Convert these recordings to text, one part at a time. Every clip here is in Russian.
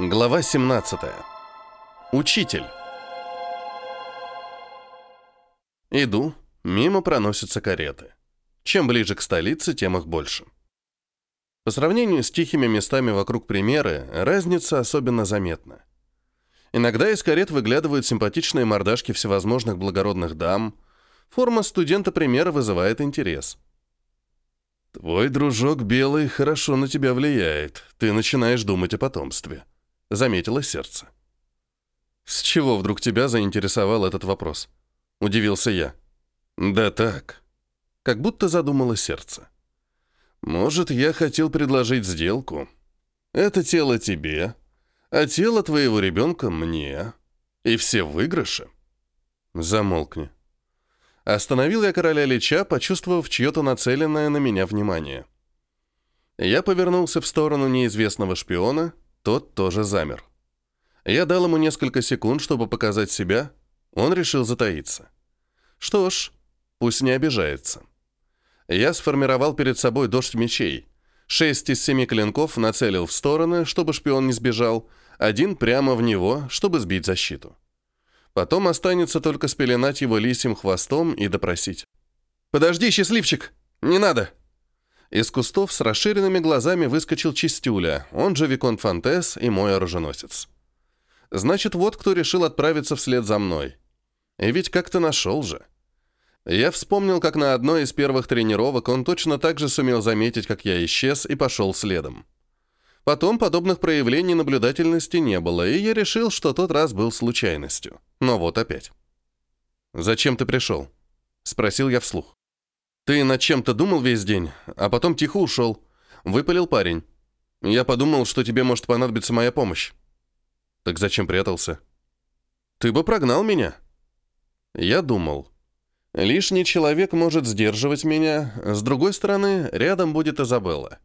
Глава 17. Учитель. Иду, мимо проносятся кареты. Чем ближе к столице, тем их больше. По сравнению с тихими местами вокруг примеры, разница особенно заметна. Иногда из карет выглядывают симпатичные мордашки всевозможных благородных дам. Форма студента примера вызывает интерес. «Твой дружок белый хорошо на тебя влияет. Ты начинаешь думать о потомстве», — заметило сердце. «С чего вдруг тебя заинтересовал этот вопрос?» — удивился я. «Да так», — как будто задумало сердце. «Может, я хотел предложить сделку. Это тело тебе, а тело твоего ребенка мне. И все выигрыши». «Замолкни», Остановил я короля Лича, почувствовав чье-то нацеленное на меня внимание. Я повернулся в сторону неизвестного шпиона, тот тоже замер. Я дал ему несколько секунд, чтобы показать себя, он решил затаиться. Что ж, пусть не обижается. Я сформировал перед собой дождь мечей. Шесть из семи клинков нацелил в стороны, чтобы шпион не сбежал, один прямо в него, чтобы сбить защиту. Потом останется только спеленать его лисьим хвостом и допросить. «Подожди, счастливчик! Не надо!» Из кустов с расширенными глазами выскочил Чистюля, он же Виконт Фантес и мой оруженосец. Значит, вот кто решил отправиться вслед за мной. И ведь как-то нашел же. Я вспомнил, как на одной из первых тренировок он точно так же сумел заметить, как я исчез, и пошел следом. Потом подобных проявлений наблюдательности не было, и я решил, что тот раз был случайностью. Но вот опять. «Зачем ты пришел?» — спросил я вслух. «Ты над чем-то думал весь день, а потом тихо ушел», — выпалил парень. «Я подумал, что тебе может понадобиться моя помощь». «Так зачем прятался?» «Ты бы прогнал меня». Я думал. Лишний человек может сдерживать меня, с другой стороны, рядом будет Изабелла.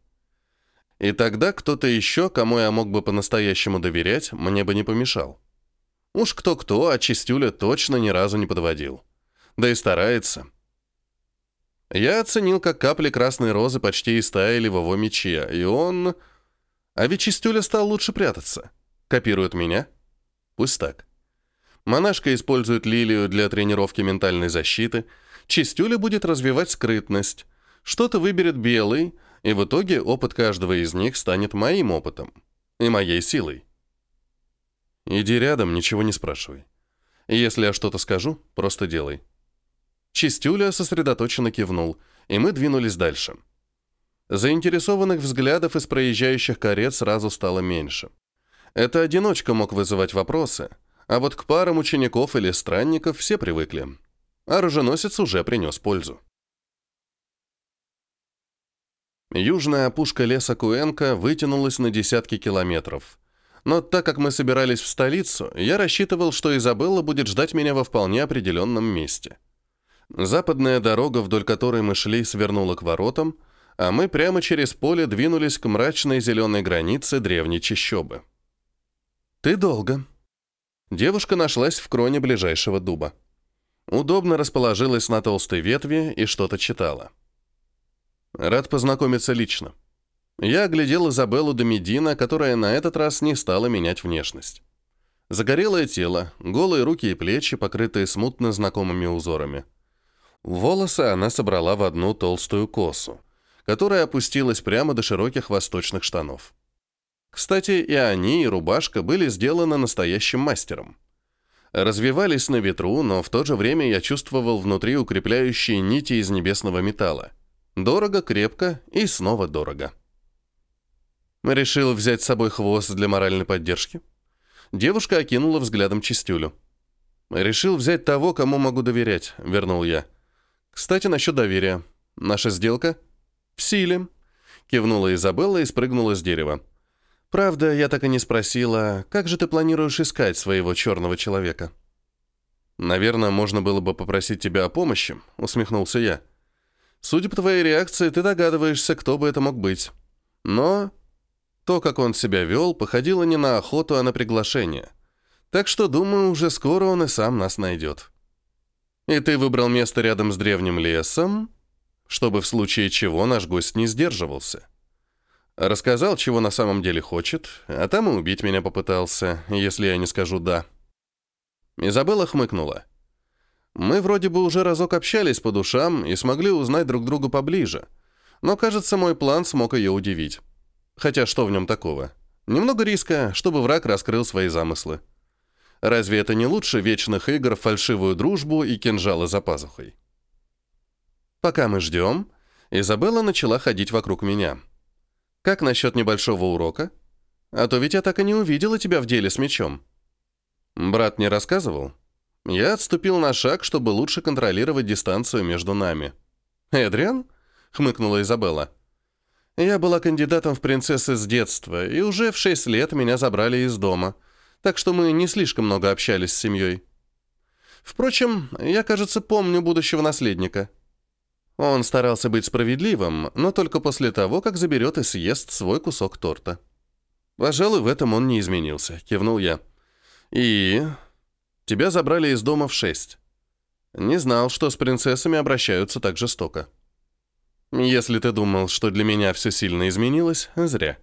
И тогда кто-то еще, кому я мог бы по-настоящему доверять, мне бы не помешал. Уж кто-кто, а Чистюля точно ни разу не подводил. Да и старается. Я оценил, как капли красной розы почти истаяли в его мече, и он... А ведь Чистюля стал лучше прятаться. Копирует меня? Пусть так. Монашка использует лилию для тренировки ментальной защиты, Чистюля будет развивать скрытность, что-то выберет белый, и в итоге опыт каждого из них станет моим опытом и моей силой. Иди рядом, ничего не спрашивай. Если я что-то скажу, просто делай. Чистюля сосредоточенно кивнул, и мы двинулись дальше. Заинтересованных взглядов из проезжающих карет сразу стало меньше. Это одиночка мог вызывать вопросы, а вот к парам учеников или странников все привыкли. Оруженосец уже принес пользу. Южная опушка леса Куэнка вытянулась на десятки километров. Но так как мы собирались в столицу, я рассчитывал, что Изабелла будет ждать меня во вполне определенном месте. Западная дорога, вдоль которой мы шли, свернула к воротам, а мы прямо через поле двинулись к мрачной зеленой границе древней чащобы. «Ты долго». Девушка нашлась в кроне ближайшего дуба. Удобно расположилась на толстой ветви и что-то читала. Рад познакомиться лично. Я оглядел Изабеллу Домедина, которая на этот раз не стала менять внешность. Загорелое тело, голые руки и плечи, покрытые смутно знакомыми узорами. Волосы она собрала в одну толстую косу, которая опустилась прямо до широких восточных штанов. Кстати, и они, и рубашка были сделаны настоящим мастером. Развивались на ветру, но в то же время я чувствовал внутри укрепляющие нити из небесного металла. Дорого, крепко и снова дорого. Решил взять с собой хвост для моральной поддержки. Девушка окинула взглядом чистюлю. «Решил взять того, кому могу доверять», — вернул я. «Кстати, насчет доверия. Наша сделка?» «В силе», — кивнула Изабелла и спрыгнула с дерева. «Правда, я так и не спросила, как же ты планируешь искать своего черного человека?» «Наверное, можно было бы попросить тебя о помощи», — усмехнулся я. Судя по твоей реакции, ты догадываешься, кто бы это мог быть. Но то, как он себя вел, походило не на охоту, а на приглашение. Так что, думаю, уже скоро он и сам нас найдет. И ты выбрал место рядом с древним лесом, чтобы в случае чего наш гость не сдерживался. Рассказал, чего на самом деле хочет, а там и убить меня попытался, если я не скажу «да». Изабелла хмыкнула. Мы вроде бы уже разок общались по душам и смогли узнать друг друга поближе. Но, кажется, мой план смог ее удивить. Хотя что в нем такого? Немного риска, чтобы враг раскрыл свои замыслы. Разве это не лучше вечных игр фальшивую дружбу и кинжалы за пазухой? Пока мы ждем, Изабелла начала ходить вокруг меня. «Как насчет небольшого урока? А то ведь я так и не увидела тебя в деле с мечом». Брат не рассказывал? Я отступил на шаг, чтобы лучше контролировать дистанцию между нами. «Эдриан?» — хмыкнула Изабелла. «Я была кандидатом в принцессы с детства, и уже в шесть лет меня забрали из дома, так что мы не слишком много общались с семьей. Впрочем, я, кажется, помню будущего наследника». Он старался быть справедливым, но только после того, как заберет и съест свой кусок торта. «Пожалуй, в этом он не изменился», — кивнул я. «И Тебя забрали из дома в шесть. Не знал, что с принцессами обращаются так жестоко. Если ты думал, что для меня все сильно изменилось, зря.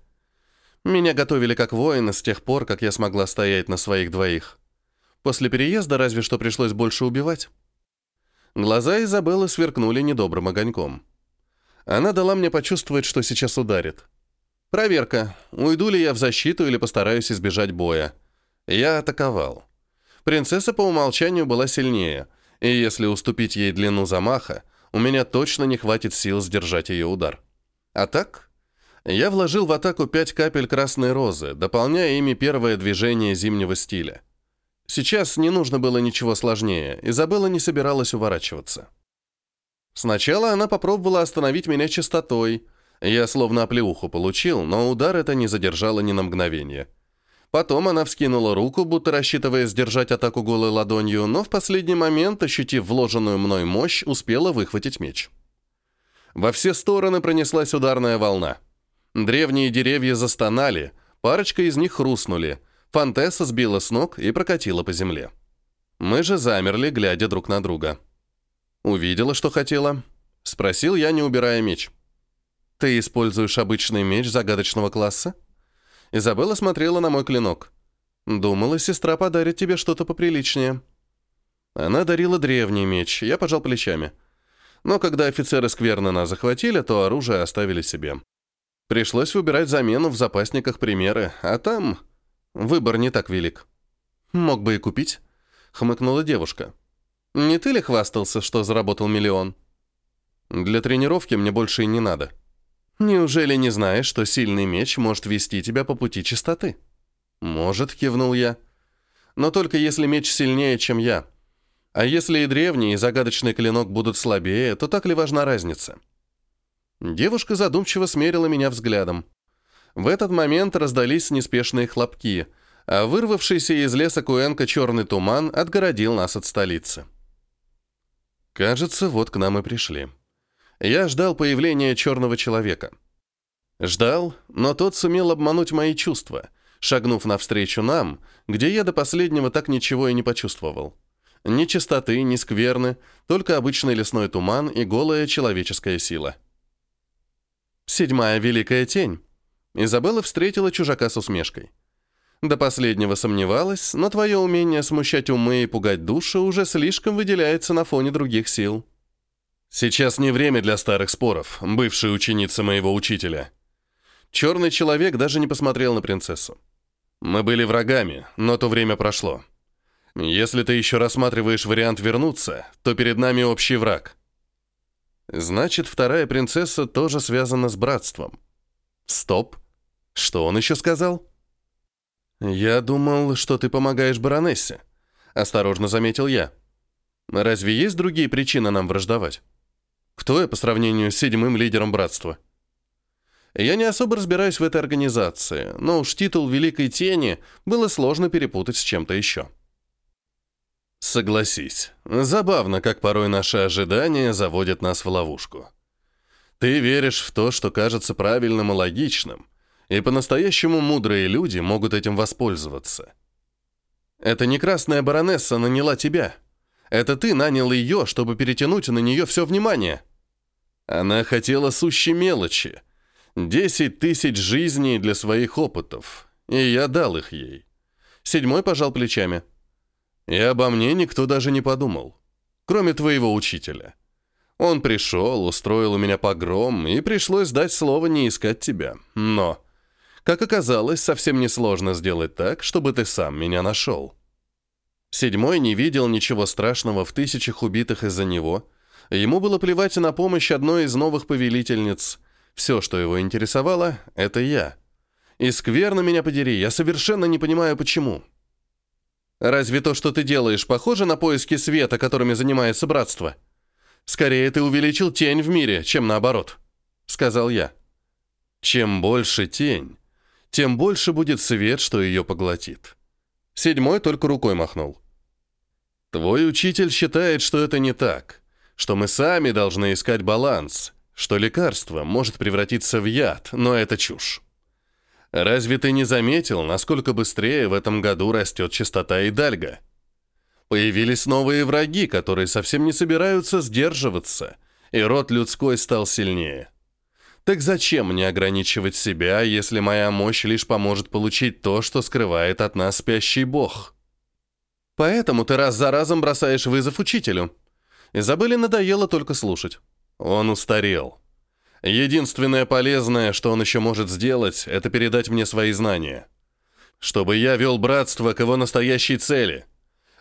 Меня готовили как воина с тех пор, как я смогла стоять на своих двоих. После переезда разве что пришлось больше убивать. Глаза Изабеллы сверкнули недобрым огоньком. Она дала мне почувствовать, что сейчас ударит. Проверка, уйду ли я в защиту или постараюсь избежать боя. Я атаковал. Принцесса по умолчанию была сильнее, и если уступить ей длину замаха, у меня точно не хватит сил сдержать ее удар. А так, я вложил в атаку пять капель красной розы, дополняя ими первое движение зимнего стиля. Сейчас не нужно было ничего сложнее, Изабелла не собиралась уворачиваться. Сначала она попробовала остановить меня частотой. Я словно оплеуху получил, но удар это не задержало ни на мгновение. Потом она вскинула руку, будто рассчитывая сдержать атаку голой ладонью, но в последний момент, ощутив вложенную мной мощь, успела выхватить меч. Во все стороны пронеслась ударная волна. Древние деревья застонали, парочка из них хрустнули, Фантесса сбила с ног и прокатила по земле. Мы же замерли, глядя друг на друга. «Увидела, что хотела?» — спросил я, не убирая меч. «Ты используешь обычный меч загадочного класса?» Изабелла смотрела на мой клинок. Думала, сестра подарит тебе что-то поприличнее. Она дарила древний меч, я пожал плечами. Но когда офицеры скверно нас захватили, то оружие оставили себе. Пришлось выбирать замену в запасниках примеры, а там выбор не так велик. Мог бы и купить, хмыкнула девушка. Не ты ли хвастался, что заработал миллион? Для тренировки мне больше и не надо. «Неужели не знаешь, что сильный меч может вести тебя по пути чистоты?» «Может», — кивнул я. «Но только если меч сильнее, чем я. А если и древний, и загадочный клинок будут слабее, то так ли важна разница?» Девушка задумчиво смерила меня взглядом. В этот момент раздались неспешные хлопки, а вырвавшийся из леса Куэнка черный туман отгородил нас от столицы. Кажется, вот к нам и пришли. Я ждал появления черного человека. Ждал, но тот сумел обмануть мои чувства, шагнув навстречу нам, где я до последнего так ничего и не почувствовал. Ни чистоты, ни скверны, только обычный лесной туман и голая человеческая сила. Седьмая великая тень. Изабелла встретила чужака с усмешкой. До последнего сомневалась, но твое умение смущать умы и пугать души уже слишком выделяется на фоне других сил. Сейчас не время для старых споров, бывшая ученица моего учителя. Черный человек даже не посмотрел на принцессу. Мы были врагами, но то время прошло. Если ты еще рассматриваешь вариант вернуться, то перед нами общий враг. Значит, вторая принцесса тоже связана с братством. Стоп. Что он еще сказал? Я думал, что ты помогаешь баронессе. Осторожно заметил я. Разве есть другие причины нам враждовать? Кто я по сравнению с седьмым лидером братства? Я не особо разбираюсь в этой организации, но уж титул Великой Тени было сложно перепутать с чем-то еще. Согласись, забавно, как порой наши ожидания заводят нас в ловушку. Ты веришь в то, что кажется правильным и логичным, и по-настоящему мудрые люди могут этим воспользоваться. Это не красная баронесса наняла тебя. Это ты нанял ее, чтобы перетянуть на нее все внимание. Она хотела сущей мелочи. Десять тысяч жизней для своих опытов, и я дал их ей. Седьмой пожал плечами. И обо мне никто даже не подумал, кроме твоего учителя. Он пришел, устроил у меня погром, и пришлось дать слово не искать тебя. Но, как оказалось, совсем несложно сделать так, чтобы ты сам меня нашел. Седьмой не видел ничего страшного в тысячах убитых из-за него. Ему было плевать на помощь одной из новых повелительниц. Все, что его интересовало, это я. И скверно меня подери, я совершенно не понимаю, почему. Разве то, что ты делаешь, похоже на поиски света, которыми занимается братство? Скорее, ты увеличил тень в мире, чем наоборот», — сказал я. «Чем больше тень, тем больше будет свет, что ее поглотит». Седьмой только рукой махнул. «Твой учитель считает, что это не так, что мы сами должны искать баланс, что лекарство может превратиться в яд, но это чушь. Разве ты не заметил, насколько быстрее в этом году растет частота Идальга?» Появились новые враги, которые совсем не собираются сдерживаться, и род людской стал сильнее. Так зачем мне ограничивать себя, если моя мощь лишь поможет получить то, что скрывает от нас спящий бог? Поэтому ты раз за разом бросаешь вызов учителю. Изабелле надоело только слушать. Он устарел. Единственное полезное, что он еще может сделать, это передать мне свои знания. Чтобы я вел братство к его настоящей цели —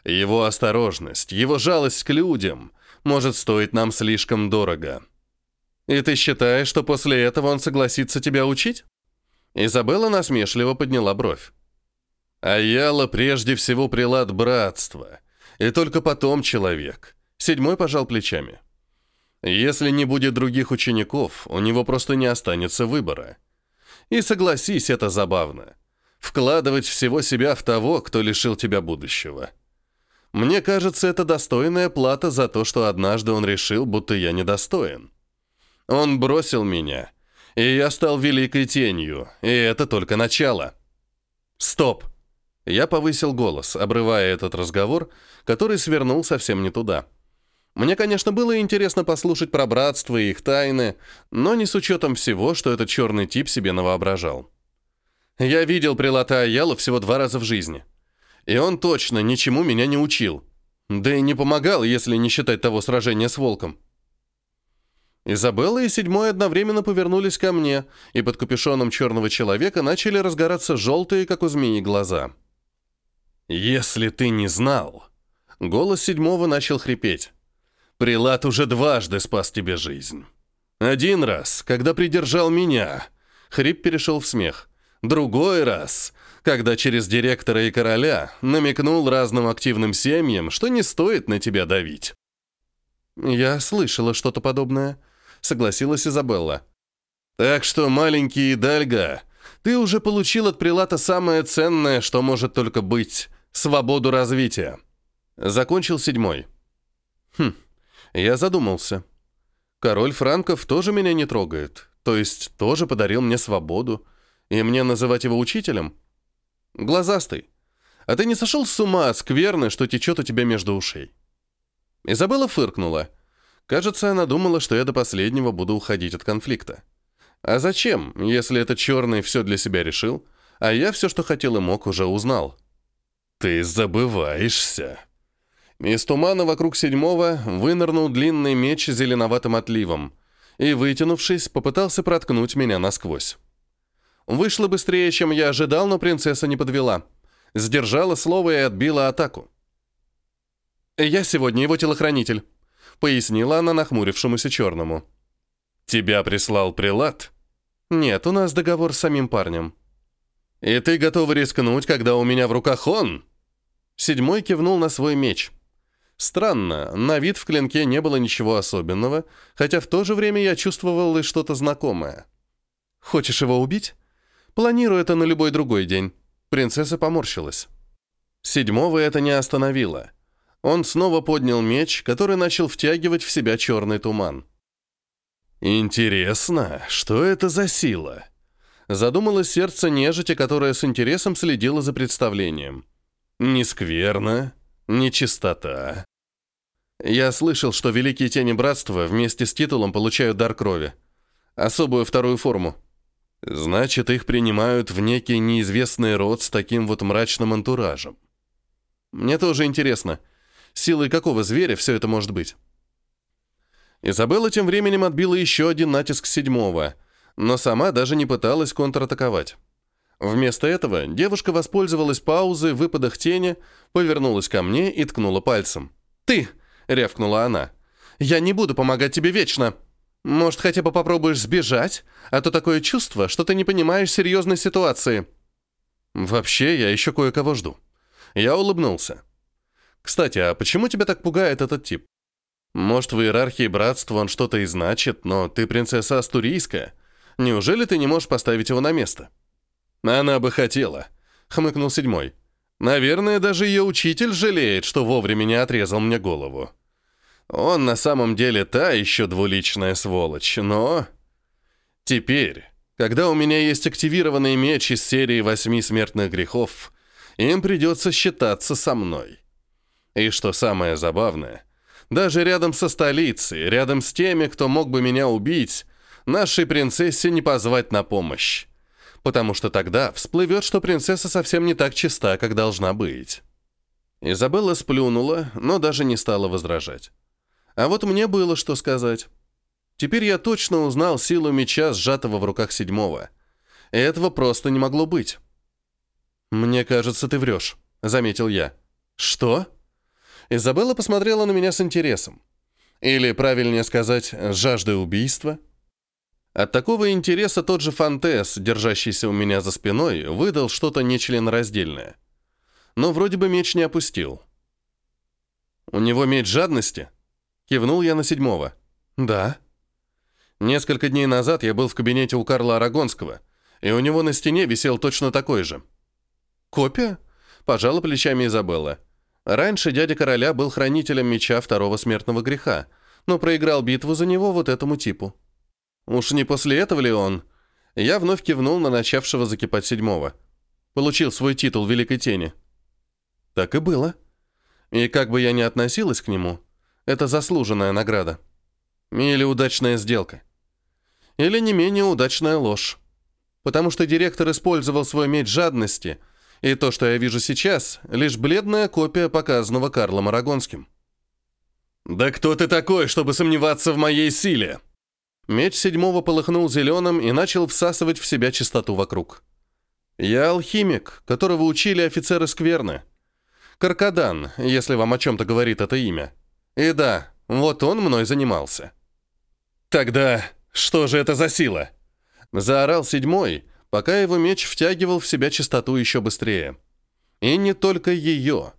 его осторожность, его жалость к людям может стоить нам слишком дорого. И ты считаешь, что после этого он согласится тебя учить? Изабелла насмешливо подняла бровь. Аяла прежде всего прилад братства, и только потом человек. Седьмой пожал плечами. Если не будет других учеников, у него просто не останется выбора. И согласись, это забавно. Вкладывать всего себя в того, кто лишил тебя будущего. Мне кажется, это достойная плата за то, что однажды он решил, будто я недостоин. Он бросил меня, и я стал великой тенью, и это только начало. Стоп! Я повысил голос, обрывая этот разговор, который свернул совсем не туда. Мне, конечно, было интересно послушать про братство и их тайны, но не с учетом всего, что этот черный тип себе навоображал. Я видел прилата Аялу всего два раза в жизни. И он точно ничему меня не учил. Да и не помогал, если не считать того сражения с волком. Изабелла и Седьмой одновременно повернулись ко мне, и под капюшоном черного человека начали разгораться желтые, как у змеи, глаза. «Если ты не знал...» Голос Седьмого начал хрипеть. «Прилад уже дважды спас тебе жизнь. Один раз, когда придержал меня...» Хрип перешел в смех. «Другой раз, когда через директора и короля намекнул разным активным семьям, что не стоит на тебя давить. «Я слышала что-то подобное», — согласилась Изабелла. «Так что, маленький Дальга, ты уже получил от Прилата самое ценное, что может только быть — свободу развития». Закончил седьмой. Хм, я задумался. Король Франков тоже меня не трогает, то есть тоже подарил мне свободу, и мне называть его учителем — Глазастый. А ты не сошел с ума, скверно, что течет у тебя между ушей?» Изабелла фыркнула. Кажется, она думала, что я до последнего буду уходить от конфликта. А зачем, если этот черный все для себя решил, а я все, что хотел и мог, уже узнал? «Ты забываешься». Из тумана вокруг седьмого вынырнул длинный меч с зеленоватым отливом и, вытянувшись, попытался проткнуть меня насквозь. Вышло быстрее, чем я ожидал, но принцесса не подвела. Сдержала слово и отбила атаку. «Я сегодня его телохранитель», — пояснила она нахмурившемуся черному. «Тебя прислал прилад?» «Нет, у нас договор с самим парнем». «И ты готова рискнуть, когда у меня в руках он?» Седьмой кивнул на свой меч. Странно, на вид в клинке не было ничего особенного, хотя в то же время я чувствовал и что-то знакомое. «Хочешь его убить?» Планирую это на любой другой день». Принцесса поморщилась. Седьмого это не остановило. Он снова поднял меч, который начал втягивать в себя черный туман. «Интересно, что это за сила?» Задумалось сердце нежити, которое с интересом следило за представлением. «Не скверно, не чистота». Я слышал, что Великие Тени Братства вместе с титулом получают дар крови. Особую вторую форму. Значит, их принимают в некий неизвестный род с таким вот мрачным антуражем. Мне тоже интересно, силой какого зверя все это может быть? Изабелла тем временем отбила еще один натиск седьмого, но сама даже не пыталась контратаковать. Вместо этого девушка воспользовалась паузой в выпадах тени, повернулась ко мне и ткнула пальцем. «Ты!» — рявкнула она. «Я не буду помогать тебе вечно!» Может, хотя бы попробуешь сбежать? А то такое чувство, что ты не понимаешь серьезной ситуации». «Вообще, я еще кое-кого жду». Я улыбнулся. «Кстати, а почему тебя так пугает этот тип? Может, в иерархии братства он что-то и значит, но ты принцесса Астурийская. Неужели ты не можешь поставить его на место?» «Она бы хотела», — хмыкнул седьмой. «Наверное, даже ее учитель жалеет, что вовремя не отрезал мне голову». Он на самом деле та еще двуличная сволочь, но... Теперь, когда у меня есть активированный меч из серии восьми смертных грехов, им придется считаться со мной. И что самое забавное, даже рядом со столицей, рядом с теми, кто мог бы меня убить, нашей принцессе не позвать на помощь. Потому что тогда всплывет, что принцесса совсем не так чиста, как должна быть. Изабелла сплюнула, но даже не стала возражать. А вот мне было что сказать. Теперь я точно узнал силу меча, сжатого в руках седьмого. Этого просто не могло быть. «Мне кажется, ты врешь», — заметил я. «Что?» Изабелла посмотрела на меня с интересом. Или, правильнее сказать, жаждой убийства. От такого интереса тот же Фантес, держащийся у меня за спиной, выдал что-то нечленораздельное. Но вроде бы меч не опустил. «У него меч жадности?» Кивнул я на седьмого. «Да». Несколько дней назад я был в кабинете у Карла Арагонского, и у него на стене висел точно такой же. «Копия?» – пожала плечами Изабелла. Раньше дядя короля был хранителем меча второго смертного греха, но проиграл битву за него вот этому типу. Уж не после этого ли он? Я вновь кивнул на начавшего закипать седьмого. Получил свой титул Великой Тени. Так и было. И как бы я ни относилась к нему, это заслуженная награда. Или удачная сделка. Или не менее удачная ложь. Потому что директор использовал свой меч жадности, и то, что я вижу сейчас, лишь бледная копия показанного Карлом Арагонским. «Да кто ты такой, чтобы сомневаться в моей силе?» Меч седьмого полыхнул зеленым и начал всасывать в себя чистоту вокруг. «Я алхимик, которого учили офицеры Скверны. Каркадан, если вам о чем-то говорит это имя. И да, вот он мной занимался. «Тогда что же это за сила?» Заорал седьмой, пока его меч втягивал в себя чистоту еще быстрее. И не только ее.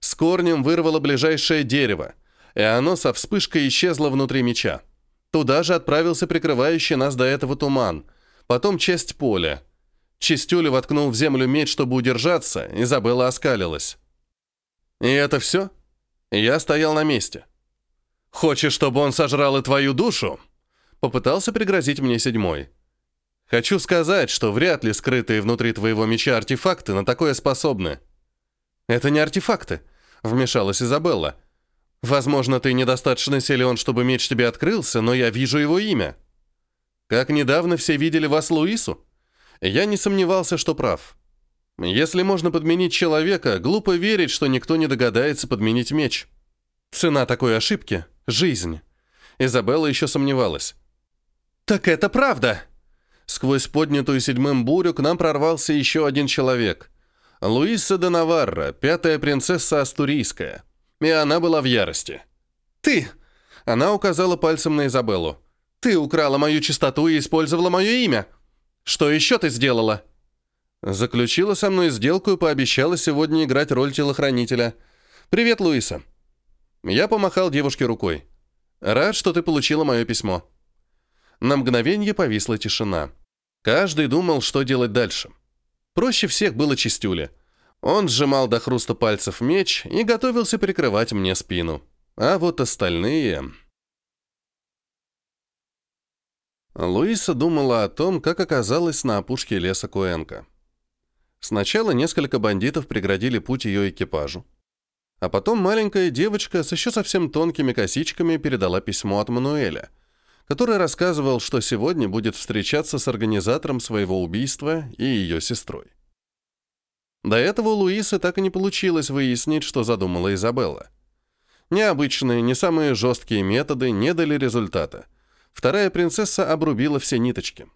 С корнем вырвало ближайшее дерево, и оно со вспышкой исчезло внутри меча. Туда же отправился прикрывающий нас до этого туман, потом часть поля. Чистюля воткнул в землю меч, чтобы удержаться, Изабелла оскалилась. «И это все?» Я стоял на месте. «Хочешь, чтобы он сожрал и твою душу?» Попытался пригрозить мне седьмой. «Хочу сказать, что вряд ли скрытые внутри твоего меча артефакты на такое способны». «Это не артефакты», — вмешалась Изабелла. «Возможно, ты недостаточно силен, чтобы меч тебе открылся, но я вижу его имя». Как недавно все видели вас Луису? Я не сомневался, что прав. Если можно подменить человека, глупо верить, что никто не догадается подменить меч. Цена такой ошибки — жизнь. Изабелла еще сомневалась. «Так это правда!» Сквозь поднятую седьмым бурю к нам прорвался еще один человек. Луиса де Наварра, пятая принцесса Астурийская. И она была в ярости. «Ты!» Она указала пальцем на Изабеллу. «Ты украла мою чистоту и использовала мое имя. Что еще ты сделала?» Заключила со мной сделку и пообещала сегодня играть роль телохранителя. «Привет, Луиса». Я помахал девушке рукой. «Рад, что ты получила мое письмо». На мгновение повисла тишина. Каждый думал, что делать дальше. Проще всех было Чистюля. Он сжимал до хруста пальцев меч и готовился прикрывать мне спину. А вот остальные... Луиса думала о том, как оказалась на опушке леса Куэнка. Сначала несколько бандитов преградили путь ее экипажу. А потом маленькая девочка с еще совсем тонкими косичками передала письмо от Мануэля, который рассказывал, что сегодня будет встречаться с организатором своего убийства и ее сестрой. До этого у Луисы так и не получилось выяснить, что задумала Изабелла. Необычные, не самые жесткие методы не дали результата. Вторая принцесса обрубила все ниточки.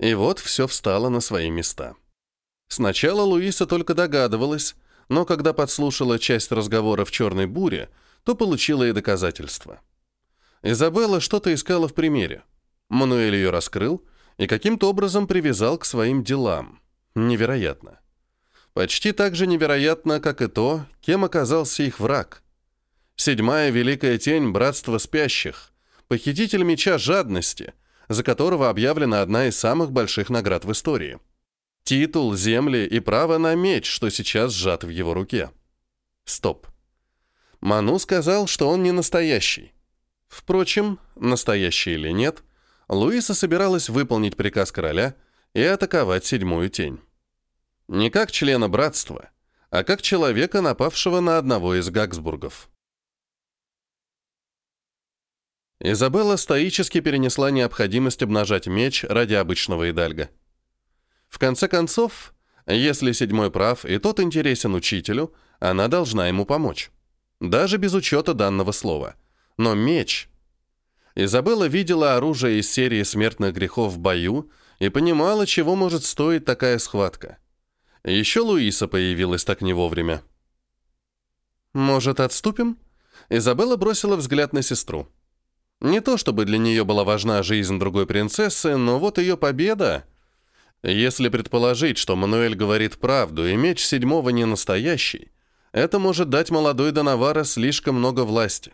И вот все встало на свои места. Сначала Луиса только догадывалась, но когда подслушала часть разговора в «Черной буре», то получила и доказательства. Изабелла что-то искала в примере. Мануэль ее раскрыл и каким-то образом привязал к своим делам. Невероятно. Почти так же невероятно, как и то, кем оказался их враг. Седьмая великая тень Братства Спящих, похититель меча жадности, за которого объявлена одна из самых больших наград в истории. Титул, земли и право на меч, что сейчас сжат в его руке. Стоп. Ману сказал, что он не настоящий. Впрочем, настоящий или нет, Луиса собиралась выполнить приказ короля и атаковать седьмую тень. Не как члена братства, а как человека, напавшего на одного из Гаксбургов. Изабелла стоически перенесла необходимость обнажать меч ради обычного идальга. В конце концов, если седьмой прав и тот интересен учителю, она должна ему помочь. Даже без учета данного слова. Но меч... Изабелла видела оружие из серии смертных грехов в бою и понимала, чего может стоить такая схватка. Еще Луиса появилась так не вовремя. «Может, отступим?» Изабелла бросила взгляд на сестру. Не то чтобы для нее была важна жизнь другой принцессы, но вот ее победа... Если предположить, что Мануэль говорит правду, и меч седьмого не настоящий, это может дать молодой Донавара слишком много власти.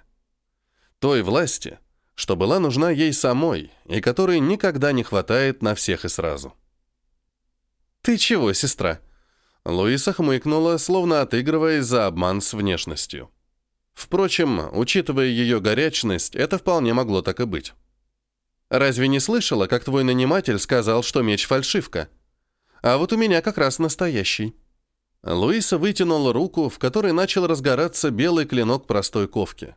Той власти, что была нужна ей самой, и которой никогда не хватает на всех и сразу. «Ты чего, сестра?» Луиса хмыкнула, словно отыгрываясь за обман с внешностью. Впрочем, учитывая ее горячность, это вполне могло так и быть. Разве не слышала, как твой наниматель сказал, что меч фальшивка? А вот у меня как раз настоящий». Луиса вытянула руку, в которой начал разгораться белый клинок простой ковки.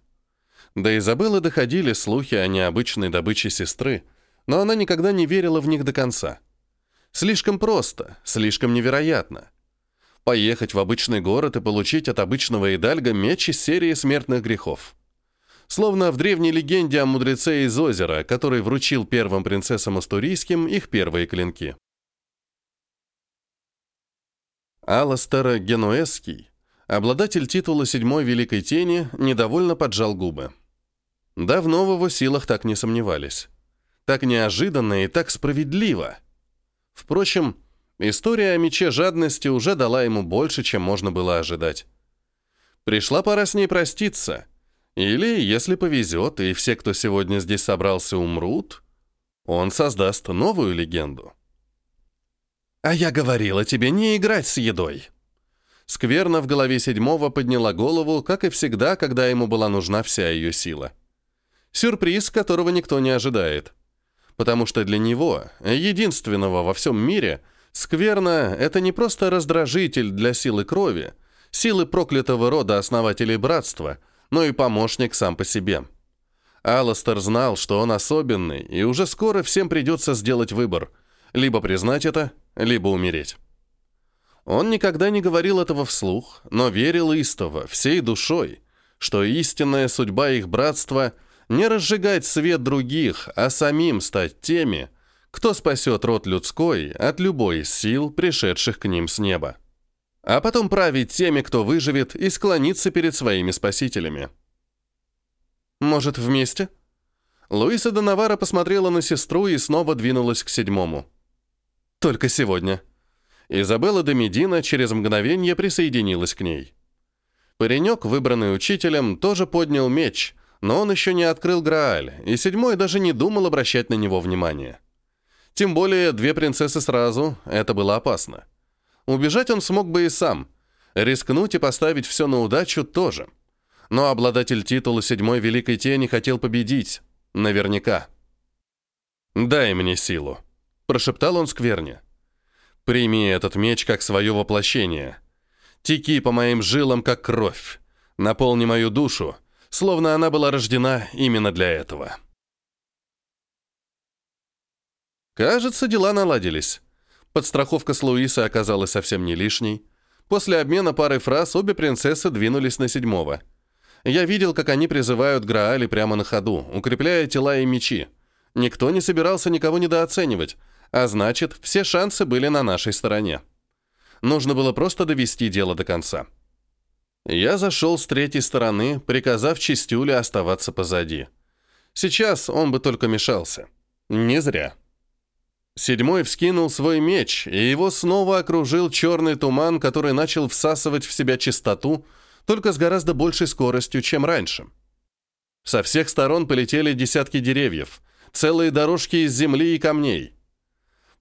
До Изабеллы доходили слухи о необычной добыче сестры, но она никогда не верила в них до конца. Слишком просто, слишком невероятно. Поехать в обычный город и получить от обычного идальга меч из серии смертных грехов. Словно в древней легенде о мудреце из озера, который вручил первым принцессам астурийским их первые клинки. Аластер Генуэзский, обладатель титула седьмой Великой Тени, недовольно поджал губы. Давно в его силах так не сомневались. Так неожиданно и так справедливо. Впрочем, история о мече жадности уже дала ему больше, чем можно было ожидать. Пришла пора с ней проститься — или, если повезет, и все, кто сегодня здесь собрался, умрут, он создаст новую легенду. «А я говорила тебе не играть с едой!» Скверно в голове седьмого подняла голову, как и всегда, когда ему была нужна вся ее сила. Сюрприз, которого никто не ожидает. Потому что для него, единственного во всем мире, скверно — это не просто раздражитель для силы крови, силы проклятого рода основателей братства — но и помощник сам по себе. Алластер знал, что он особенный, и уже скоро всем придется сделать выбор – либо признать это, либо умереть. Он никогда не говорил этого вслух, но верил истово, всей душой, что истинная судьба их братства – не разжигать свет других, а самим стать теми, кто спасет род людской от любой из сил, пришедших к ним с неба а потом править теми, кто выживет, и склониться перед своими спасителями. «Может, вместе?» Луиса Доновара посмотрела на сестру и снова двинулась к седьмому. «Только сегодня». Изабелла де Медина через мгновение присоединилась к ней. Паренек, выбранный учителем, тоже поднял меч, но он еще не открыл Грааль, и седьмой даже не думал обращать на него внимание. Тем более две принцессы сразу, это было опасно. Убежать он смог бы и сам. Рискнуть и поставить все на удачу тоже. Но обладатель титула седьмой Великой Тени хотел победить. Наверняка. «Дай мне силу», — прошептал он скверне. «Прими этот меч как свое воплощение. Теки по моим жилам, как кровь. Наполни мою душу, словно она была рождена именно для этого». Кажется, дела наладились. Подстраховка с Луисой оказалась совсем не лишней. После обмена парой фраз обе принцессы двинулись на седьмого. Я видел, как они призывают Граали прямо на ходу, укрепляя тела и мечи. Никто не собирался никого недооценивать, а значит, все шансы были на нашей стороне. Нужно было просто довести дело до конца. Я зашел с третьей стороны, приказав Чистюле оставаться позади. Сейчас он бы только мешался. Не зря. Седьмой вскинул свой меч, и его снова окружил черный туман, который начал всасывать в себя чистоту, только с гораздо большей скоростью, чем раньше. Со всех сторон полетели десятки деревьев, целые дорожки из земли и камней.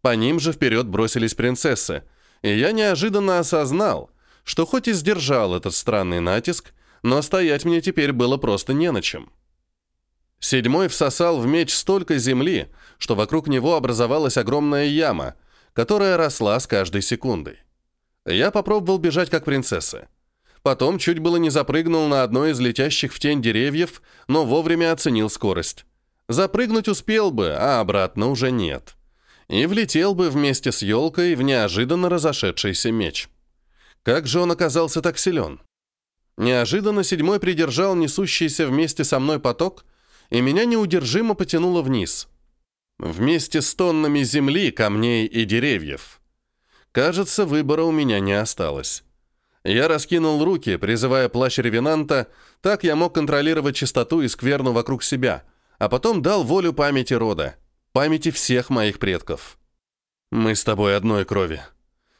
По ним же вперед бросились принцессы, и я неожиданно осознал, что хоть и сдержал этот странный натиск, но стоять мне теперь было просто не на чем. Седьмой всосал в меч столько земли, что вокруг него образовалась огромная яма, которая росла с каждой секундой. Я попробовал бежать как принцесса. Потом чуть было не запрыгнул на одно из летящих в тень деревьев, но вовремя оценил скорость. Запрыгнуть успел бы, а обратно уже нет. И влетел бы вместе с елкой в неожиданно разошедшийся меч. Как же он оказался так силен? Неожиданно седьмой придержал несущийся вместе со мной поток, и меня неудержимо потянуло вниз. Вместе с тоннами земли, камней и деревьев. Кажется, выбора у меня не осталось. Я раскинул руки, призывая плащ ревенанта, так я мог контролировать чистоту и скверну вокруг себя, а потом дал волю памяти рода, памяти всех моих предков. «Мы с тобой одной крови».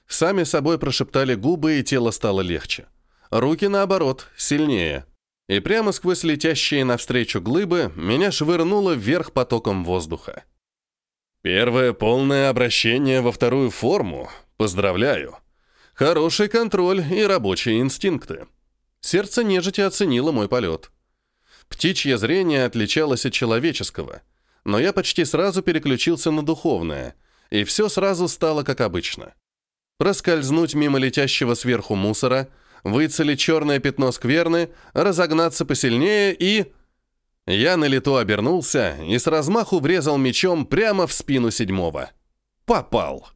Сами собой прошептали губы, и тело стало легче. Руки, наоборот, сильнее. И прямо сквозь летящие навстречу глыбы меня швырнуло вверх потоком воздуха. Первое полное обращение во вторую форму. Поздравляю. Хороший контроль и рабочие инстинкты. Сердце нежити оценило мой полет. Птичье зрение отличалось от человеческого, но я почти сразу переключился на духовное, и все сразу стало как обычно. Проскользнуть мимо летящего сверху мусора, выцелить черное пятно скверны, разогнаться посильнее и... Я на лету обернулся и с размаху врезал мечом прямо в спину седьмого. Попал!